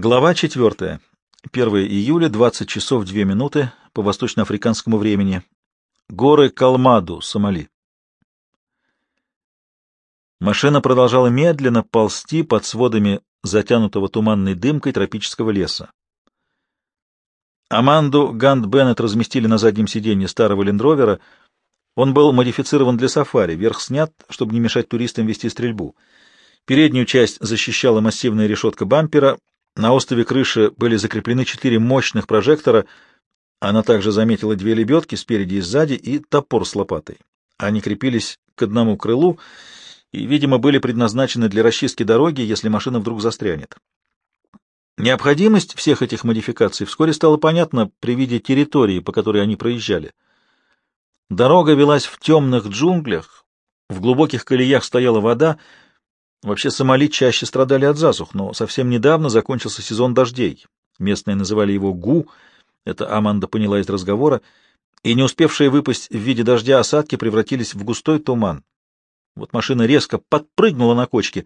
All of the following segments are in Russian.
Глава 4. 1 июля, 20 часов 2 минуты по восточноафриканскому времени. Горы Калмаду, Сомали. Машина продолжала медленно ползти под сводами затянутого туманной дымкой тропического леса. Аманду Гант Беннет разместили на заднем сиденье старого лендровера. Он был модифицирован для сафари, верх снят, чтобы не мешать туристам вести стрельбу. Переднюю часть защищала массивная решетка бампера, на острове крыши были закреплены четыре мощных прожектора. Она также заметила две лебедки спереди и сзади и топор с лопатой. Они крепились к одному крылу и, видимо, были предназначены для расчистки дороги, если машина вдруг застрянет. Необходимость всех этих модификаций вскоре стала понятна при виде территории, по которой они проезжали. Дорога велась в темных джунглях, в глубоких колеях стояла вода, Вообще Сомали чаще страдали от засух, но совсем недавно закончился сезон дождей. Местные называли его Гу, это Аманда поняла из разговора, и не успевшие выпасть в виде дождя осадки превратились в густой туман. Вот машина резко подпрыгнула на кочке,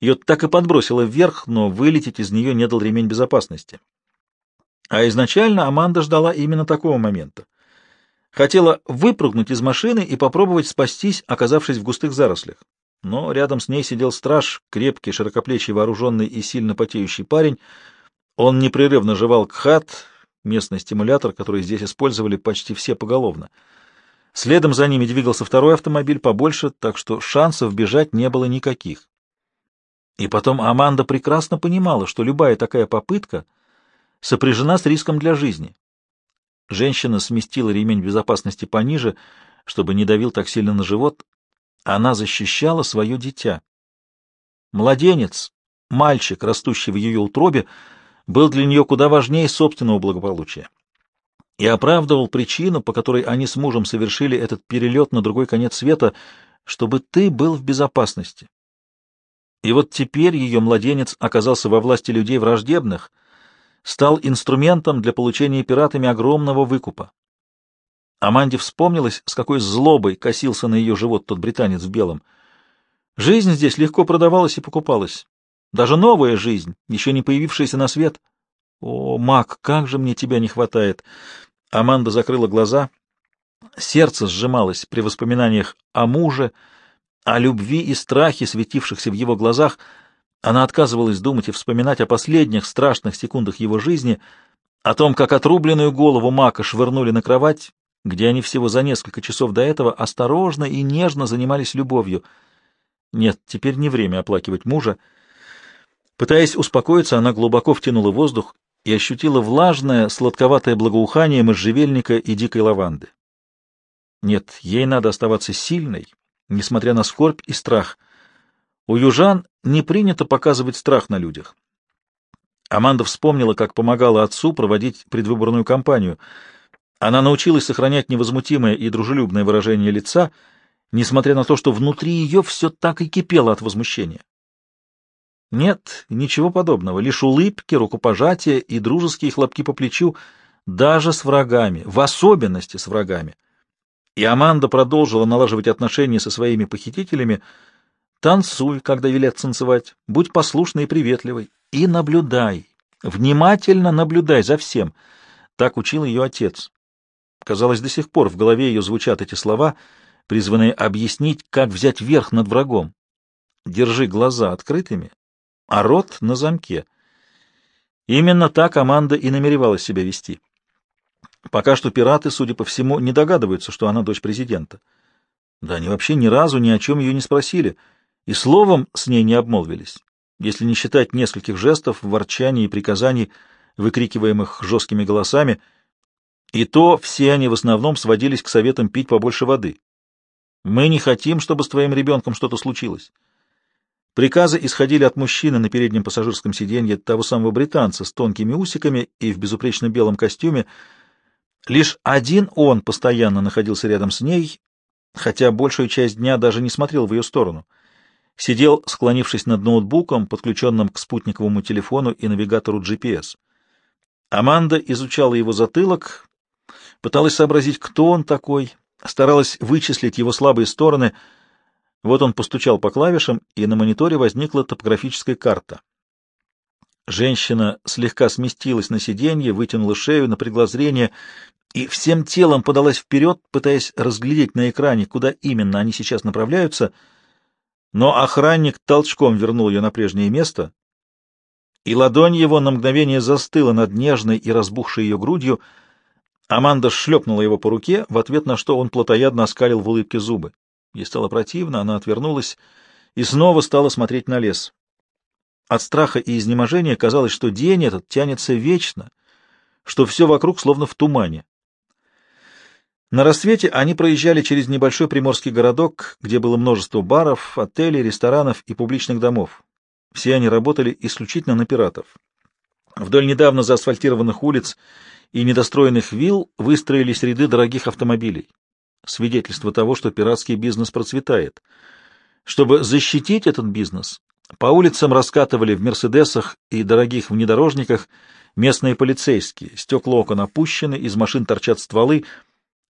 ее так и подбросило вверх, но вылететь из нее не дал ремень безопасности. А изначально Аманда ждала именно такого момента. Хотела выпрыгнуть из машины и попробовать спастись, оказавшись в густых зарослях но рядом с ней сидел страж, крепкий, широкоплечий, вооруженный и сильно потеющий парень. Он непрерывно жевал кхат, местный стимулятор, который здесь использовали почти все поголовно. Следом за ними двигался второй автомобиль побольше, так что шансов бежать не было никаких. И потом Аманда прекрасно понимала, что любая такая попытка сопряжена с риском для жизни. Женщина сместила ремень безопасности пониже, чтобы не давил так сильно на живот, она защищала свое дитя. Младенец, мальчик, растущий в ее утробе, был для нее куда важнее собственного благополучия и оправдывал причину, по которой они с мужем совершили этот перелет на другой конец света, чтобы ты был в безопасности. И вот теперь ее младенец оказался во власти людей враждебных, стал инструментом для получения пиратами огромного выкупа. Аманде вспомнилось, с какой злобой косился на ее живот тот британец в белом. Жизнь здесь легко продавалась и покупалась. Даже новая жизнь, еще не появившаяся на свет. О, Мак, как же мне тебя не хватает! Аманда закрыла глаза. Сердце сжималось при воспоминаниях о муже, о любви и страхе, светившихся в его глазах. Она отказывалась думать и вспоминать о последних страшных секундах его жизни, о том, как отрубленную голову Мака швырнули на кровать, где они всего за несколько часов до этого осторожно и нежно занимались любовью. Нет, теперь не время оплакивать мужа. Пытаясь успокоиться, она глубоко втянула воздух и ощутила влажное, сладковатое благоухание можжевельника и дикой лаванды. Нет, ей надо оставаться сильной, несмотря на скорбь и страх. У южан не принято показывать страх на людях. Аманда вспомнила, как помогала отцу проводить предвыборную кампанию — она научилась сохранять невозмутимое и дружелюбное выражение лица, несмотря на то, что внутри ее все так и кипело от возмущения. Нет, ничего подобного, лишь улыбки, рукопожатия и дружеские хлопки по плечу, даже с врагами, в особенности с врагами. И Аманда продолжила налаживать отношения со своими похитителями. Танцуй, когда велят танцевать, будь послушной и приветливой, и наблюдай, внимательно наблюдай за всем. Так учил ее отец. Казалось, до сих пор в голове ее звучат эти слова, призванные объяснить, как взять верх над врагом. Держи глаза открытыми, а рот на замке. Именно так команда и намеревалась себя вести. Пока что пираты, судя по всему, не догадываются, что она дочь президента. Да они вообще ни разу ни о чем ее не спросили, и словом с ней не обмолвились, если не считать нескольких жестов, ворчаний и приказаний, выкрикиваемых жесткими голосами — и то все они в основном сводились к советам пить побольше воды. Мы не хотим, чтобы с твоим ребенком что-то случилось. Приказы исходили от мужчины на переднем пассажирском сиденье того самого британца с тонкими усиками и в безупречно белом костюме. Лишь один он постоянно находился рядом с ней, хотя большую часть дня даже не смотрел в ее сторону. Сидел, склонившись над ноутбуком, подключенным к спутниковому телефону и навигатору GPS. Аманда изучала его затылок, пыталась сообразить, кто он такой, старалась вычислить его слабые стороны. Вот он постучал по клавишам, и на мониторе возникла топографическая карта. Женщина слегка сместилась на сиденье, вытянула шею, напрягла зрение и всем телом подалась вперед, пытаясь разглядеть на экране, куда именно они сейчас направляются, но охранник толчком вернул ее на прежнее место, и ладонь его на мгновение застыла над нежной и разбухшей ее грудью. Аманда шлепнула его по руке, в ответ на что он плотоядно оскалил в улыбке зубы. Ей стало противно, она отвернулась и снова стала смотреть на лес. От страха и изнеможения казалось, что день этот тянется вечно, что все вокруг словно в тумане. На рассвете они проезжали через небольшой приморский городок, где было множество баров, отелей, ресторанов и публичных домов. Все они работали исключительно на пиратов. Вдоль недавно заасфальтированных улиц и недостроенных вилл выстроились ряды дорогих автомобилей. Свидетельство того, что пиратский бизнес процветает. Чтобы защитить этот бизнес, по улицам раскатывали в «Мерседесах» и дорогих внедорожниках местные полицейские. Стекла окон опущены, из машин торчат стволы.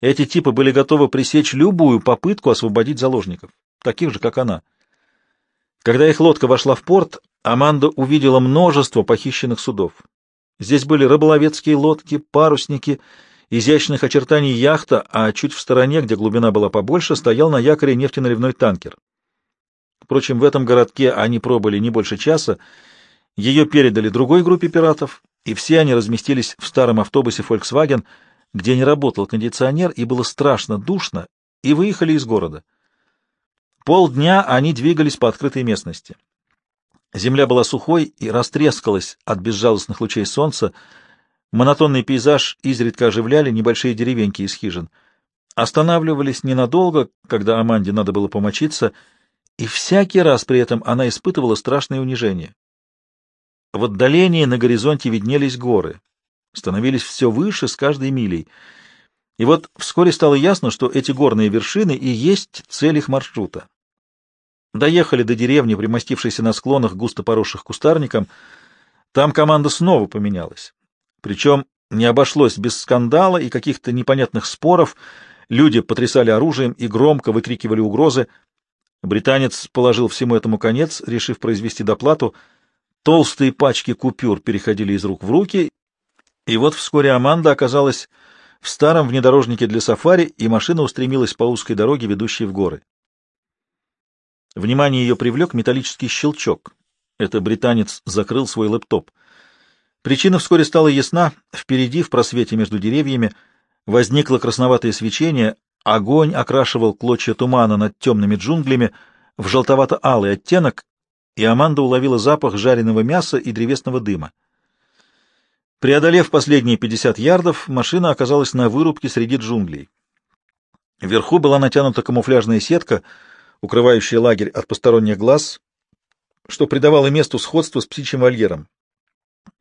Эти типы были готовы пресечь любую попытку освободить заложников, таких же, как она. Когда их лодка вошла в порт, Аманда увидела множество похищенных судов. Здесь были рыболовецкие лодки, парусники, изящных очертаний яхта, а чуть в стороне, где глубина была побольше, стоял на якоре нефтеналивной танкер. Впрочем, в этом городке они пробыли не больше часа, ее передали другой группе пиратов, и все они разместились в старом автобусе Volkswagen, где не работал кондиционер и было страшно душно, и выехали из города. Полдня они двигались по открытой местности. Земля была сухой и растрескалась от безжалостных лучей солнца. Монотонный пейзаж изредка оживляли небольшие деревеньки из хижин. Останавливались ненадолго, когда Аманде надо было помочиться, и всякий раз при этом она испытывала страшное унижение. В отдалении на горизонте виднелись горы, становились все выше с каждой милей. И вот вскоре стало ясно, что эти горные вершины и есть цель их маршрута. Доехали до деревни, примостившейся на склонах, густо поросших кустарником. Там команда снова поменялась. Причем не обошлось без скандала и каких-то непонятных споров. Люди потрясали оружием и громко выкрикивали угрозы. Британец положил всему этому конец, решив произвести доплату. Толстые пачки купюр переходили из рук в руки, и вот вскоре Аманда оказалась в старом внедорожнике для сафари, и машина устремилась по узкой дороге, ведущей в горы. Внимание ее привлек металлический щелчок. Это британец закрыл свой лэптоп. Причина вскоре стала ясна. Впереди, в просвете между деревьями, возникло красноватое свечение, огонь окрашивал клочья тумана над темными джунглями в желтовато-алый оттенок, и Аманда уловила запах жареного мяса и древесного дыма. Преодолев последние 50 ярдов, машина оказалась на вырубке среди джунглей. Вверху была натянута камуфляжная сетка — укрывающая лагерь от посторонних глаз, что придавало месту сходство с птичьим вольером.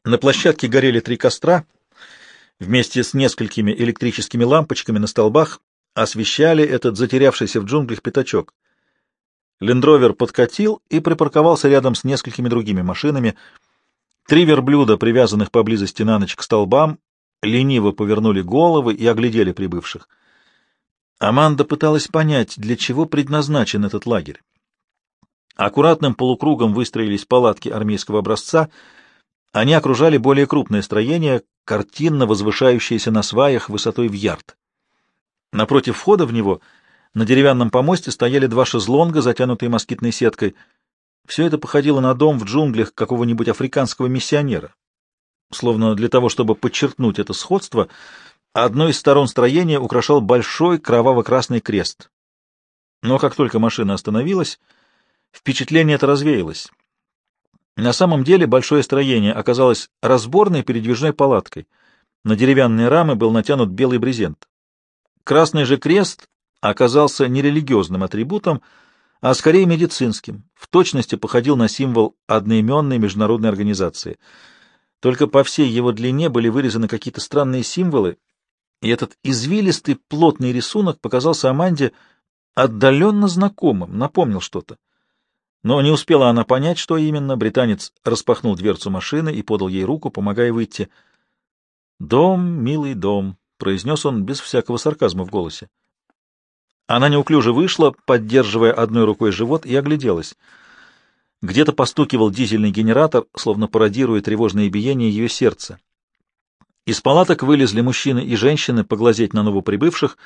На площадке горели три костра, вместе с несколькими электрическими лампочками на столбах освещали этот затерявшийся в джунглях пятачок. Лендровер подкатил и припарковался рядом с несколькими другими машинами. Три верблюда, привязанных поблизости на ночь к столбам, лениво повернули головы и оглядели прибывших — Аманда пыталась понять, для чего предназначен этот лагерь. Аккуратным полукругом выстроились палатки армейского образца. Они окружали более крупное строение, картинно возвышающееся на сваях высотой в ярд. Напротив входа в него на деревянном помосте стояли два шезлонга, затянутые москитной сеткой. Все это походило на дом в джунглях какого-нибудь африканского миссионера. Словно для того, чтобы подчеркнуть это сходство, Одной из сторон строения украшал большой кроваво-красный крест. Но как только машина остановилась, впечатление это развеялось. На самом деле большое строение оказалось разборной передвижной палаткой. На деревянные рамы был натянут белый брезент. Красный же крест оказался не религиозным атрибутом, а скорее медицинским, в точности походил на символ одноименной международной организации. Только по всей его длине были вырезаны какие-то странные символы, и этот извилистый плотный рисунок показался Аманде отдаленно знакомым, напомнил что-то. Но не успела она понять, что именно. Британец распахнул дверцу машины и подал ей руку, помогая выйти. «Дом, милый дом», — произнес он без всякого сарказма в голосе. Она неуклюже вышла, поддерживая одной рукой живот, и огляделась. Где-то постукивал дизельный генератор, словно пародируя тревожное биение ее сердца. Из палаток вылезли мужчины и женщины поглазеть на новоприбывших.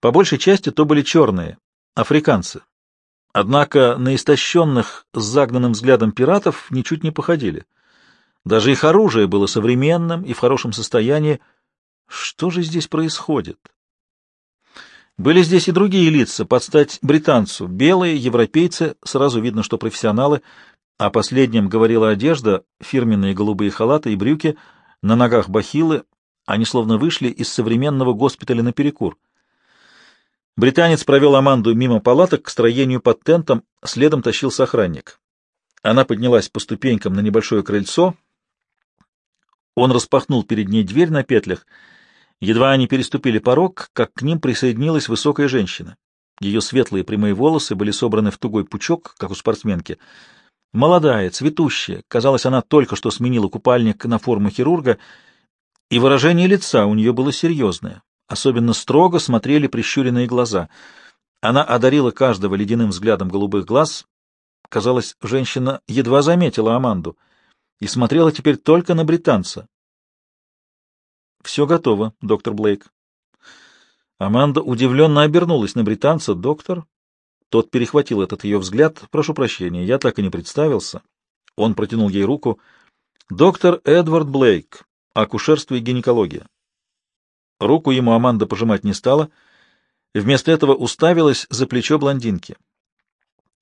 По большей части то были черные, африканцы. Однако на истощенных с загнанным взглядом пиратов ничуть не походили. Даже их оружие было современным и в хорошем состоянии. Что же здесь происходит? Были здесь и другие лица, под стать британцу. Белые, европейцы, сразу видно, что профессионалы. О последнем говорила одежда, фирменные голубые халаты и брюки, на ногах бахилы. Они словно вышли из современного госпиталя на перекур. Британец провел Аманду мимо палаток к строению под тентом, следом тащился охранник. Она поднялась по ступенькам на небольшое крыльцо. Он распахнул перед ней дверь на петлях — Едва они переступили порог, как к ним присоединилась высокая женщина. Ее светлые прямые волосы были собраны в тугой пучок, как у спортсменки. Молодая, цветущая, казалось, она только что сменила купальник на форму хирурга, и выражение лица у нее было серьезное. Особенно строго смотрели прищуренные глаза. Она одарила каждого ледяным взглядом голубых глаз. Казалось, женщина едва заметила Аманду и смотрела теперь только на британца, все готово, доктор Блейк. Аманда удивленно обернулась на британца. Доктор? Тот перехватил этот ее взгляд. Прошу прощения, я так и не представился. Он протянул ей руку. Доктор Эдвард Блейк, акушерство и гинекология. Руку ему Аманда пожимать не стала. Вместо этого уставилась за плечо блондинки.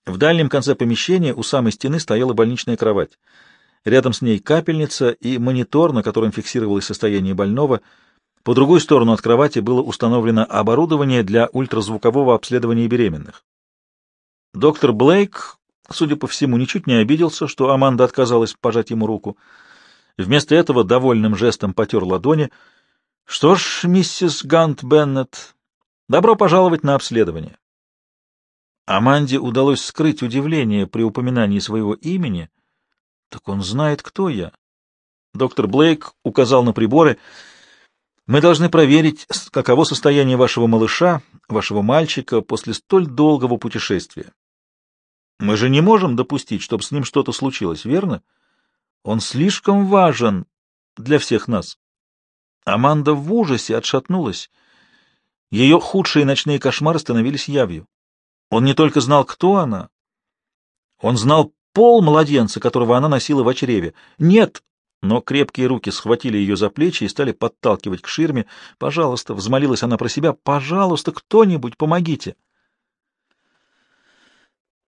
В дальнем конце помещения у самой стены стояла больничная кровать. Рядом с ней капельница и монитор, на котором фиксировалось состояние больного. По другую сторону от кровати было установлено оборудование для ультразвукового обследования беременных. Доктор Блейк, судя по всему, ничуть не обиделся, что Аманда отказалась пожать ему руку. Вместо этого довольным жестом потер ладони. «Что ж, миссис Гант Беннет, добро пожаловать на обследование». Аманде удалось скрыть удивление при упоминании своего имени — так он знает, кто я. Доктор Блейк указал на приборы. Мы должны проверить, каково состояние вашего малыша, вашего мальчика после столь долгого путешествия. Мы же не можем допустить, чтобы с ним что-то случилось, верно? Он слишком важен для всех нас. Аманда в ужасе отшатнулась. Ее худшие ночные кошмары становились явью. Он не только знал, кто она, он знал пол младенца, которого она носила в чреве. Нет! Но крепкие руки схватили ее за плечи и стали подталкивать к ширме. «Пожалуйста!» — взмолилась она про себя. «Пожалуйста, кто-нибудь, помогите!»